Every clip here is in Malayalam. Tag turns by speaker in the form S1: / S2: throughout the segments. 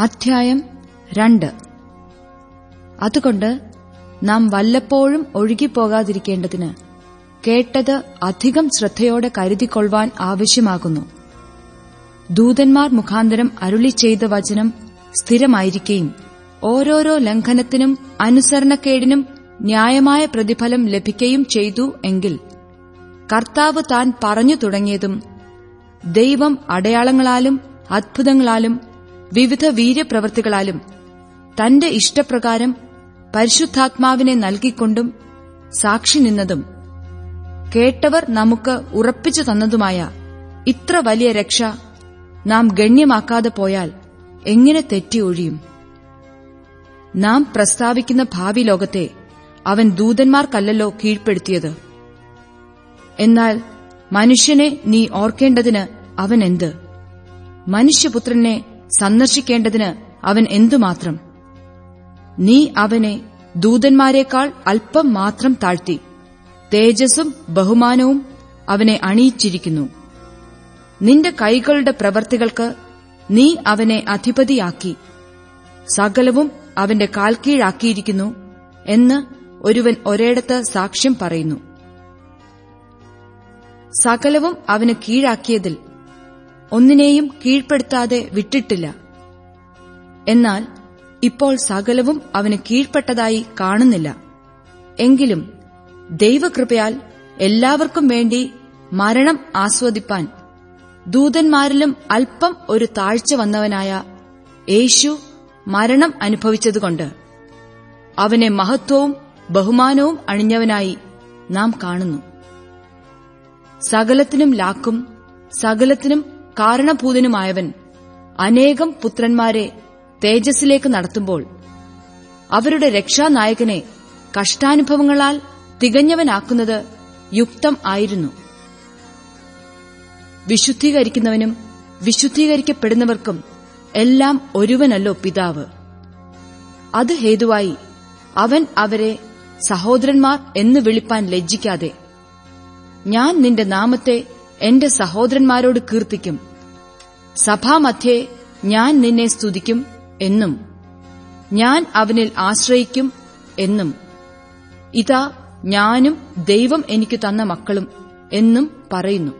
S1: അധ്യായം രണ്ട്. അതുകൊണ്ട് നാം വല്ലപ്പോഴും ഒഴുകിപ്പോകാതിരിക്കേണ്ടതിന് കേട്ടത് അധികം ശ്രദ്ധയോടെ കരുതിക്കൊള്ളുവാൻ ആവശ്യമാകുന്നു. ദൂതന്മാർ മുഖാന്തരം അരുളി ചെയ്ത വചനം സ്ഥിരമായിരിക്കുകയും ഓരോരോ ലംഘനത്തിനും അനുസരണക്കേടിനും ന്യായമായ പ്രതിഫലം ലഭിക്കുകയും ചെയ്തു എങ്കിൽ കർത്താവ് താൻ പറഞ്ഞു തുടങ്ങിയതും ദൈവം അടയാളങ്ങളാലും അത്ഭുതങ്ങളാലും വിവിധ വീര്യപ്രവൃത്തികളാലും തന്റെ ഇഷ്ടപ്രകാരം പരിശുദ്ധാത്മാവിനെ നൽകിക്കൊണ്ടും സാക്ഷി നിന്നതും കേട്ടവർ നമുക്ക് ഉറപ്പിച്ചു തന്നതുമായ ഇത്ര വലിയ രക്ഷ നാം ഗണ്യമാക്കാതെ പോയാൽ എങ്ങനെ തെറ്റി ഒഴിയും? നാം പ്രസ്താവിക്കുന്ന ഭാവി ലോകത്തെ അവൻ ദൂതന്മാർക്കല്ലല്ലോ കീഴ്പ്പെടുത്തിയത്. എന്നാൽ മനുഷ്യനെ നീ ഓർക്കേണ്ടതിന് അവനെന്ത് മനുഷ്യപുത്രനെ സന്ദർശിക്കേണ്ടതിന് അവൻ എന്തുമാത്രം? നീ അവനെ ദൂതന്മാരെക്കാൾ അല്പം മാത്രം താഴ്ത്തി. തേജസ്സും ബഹുമാനവും അവനെ അണിയിച്ചിരിക്കുന്നു. നിന്റെ കൈകളുടെ പ്രവർത്തികൾക്ക് നീ അവനെ അധിപതിയാക്കി. സകലവും അവന്റെ കാൽക്കീഴാക്കിയിരിക്കുന്നു എന്ന് ഒരുവൻ ഒരിടത്ത് സാക്ഷ്യം പറയുന്നു. സകലവും അവന് കീഴാക്കിയതിൽ ഒന്നിനെയും കീഴ്പ്പെടുത്താതെ വിട്ടിട്ടില്ല. എന്നാൽ ഇപ്പോൾ സകലവും അവന് കീഴ്പ്പെട്ടതായി കാണുന്നില്ല. എങ്കിലും ദൈവകൃപയാൽ എല്ലാവർക്കും വേണ്ടി മരണം ആസ്വദിപ്പാൻ ദൂതന്മാരിലും അല്പം ഒരു താഴ്ച വന്നവനായ യേശു മരണം അനുഭവിച്ചതുകൊണ്ട് അവനെ മഹത്വവും ബഹുമാനവും അണിഞ്ഞവനായി നാം കാണുന്നു. സകലത്തിനും ലാക്കും സകലത്തിനും കാരണഭൂതനുമായവൻ അനേകം പുത്രന്മാരെ തേജസ്സിലേക്ക് നടത്തുമ്പോൾ അവരുടെ രക്ഷാനായകനെ കഷ്ടാനുഭവങ്ങളാൽ തികഞ്ഞവനാക്കുന്നത് യുക്തം ആയിരുന്നു. വിശുദ്ധീകരിക്കുന്നവനും വിശുദ്ധീകരിക്കപ്പെടുന്നവർക്കും എല്ലാം ഒരുവനല്ലോ പിതാവ്. അത് ഹേതുവായി അവൻ അവരെ സഹോദരന്മാർ എന്ന് വിളിപ്പാൻ ലജ്ജിക്കാതെ ഞാൻ നിന്റെ നാമത്തെ എന്റെ സഹോദരന്മാരോട് കീർത്തിക്കും. സഭാമധ്യേ ഞാൻ നിന്നെ സ്തുതിക്കും എന്നും. ഞാൻ അവനിൽ ആശ്രയിക്കും എന്നും. ഇതാ ഞാനും ദൈവം എനിക്ക് തന്ന മക്കളും എന്നും പറയുന്നു.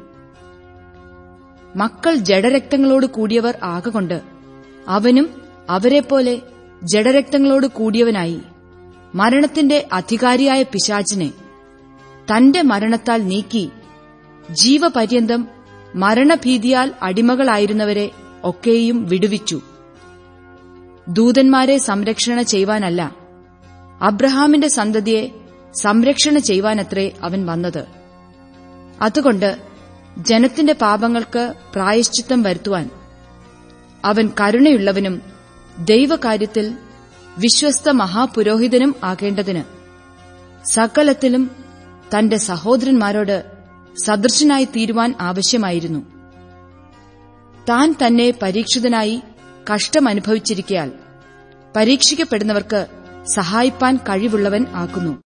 S1: മക്കൾ ജഡരക്തങ്ങളോട് കൂടിയവർ ആകൊണ്ട് അവനും അവരെപ്പോലെ ജഡരക്തങ്ങളോട് കൂടിയവനായി. മരണത്തിന്റെ അധികാരിയായ പിശാചിനെ തന്റെ മരണത്താൽ നീക്കി ജീവപര്യന്തം മരണഭീതിയാൽ അടിമകളായിരുന്നവരെ ഒക്കെയും വിടുവിച്ചു. ദൂതന്മാരെ സംരക്ഷണ ചെയ്യുവാനല്ല അബ്രഹാമിന്റെ സന്തതിയെ സംരക്ഷണ ചെയ്യുവാനത്രേ അവൻ വന്നത്. അതുകൊണ്ട് ജനത്തിന്റെ പാപങ്ങൾക്ക് പ്രായശ്ചിത്തം വരുത്തുവാൻ അവൻ കരുണയുള്ളവനും ദൈവകാര്യത്തിൽ വിശ്വസ്ത മഹാപുരോഹിതനും ആകേണ്ടതിന് സകലത്തിലും തന്റെ സഹോദരന്മാരോട് സദൃശനായി തീരുവാൻ ആവശ്യമായിരുന്നു. താൻ തന്നെ പരീക്ഷിതനായി കഷ്ടമനുഭവിച്ചിരിക്കയാൽ പരീക്ഷിക്കപ്പെടുന്നവർക്ക് സഹായിപ്പാൻ കഴിവുള്ളവൻ ആക്കുന്നു.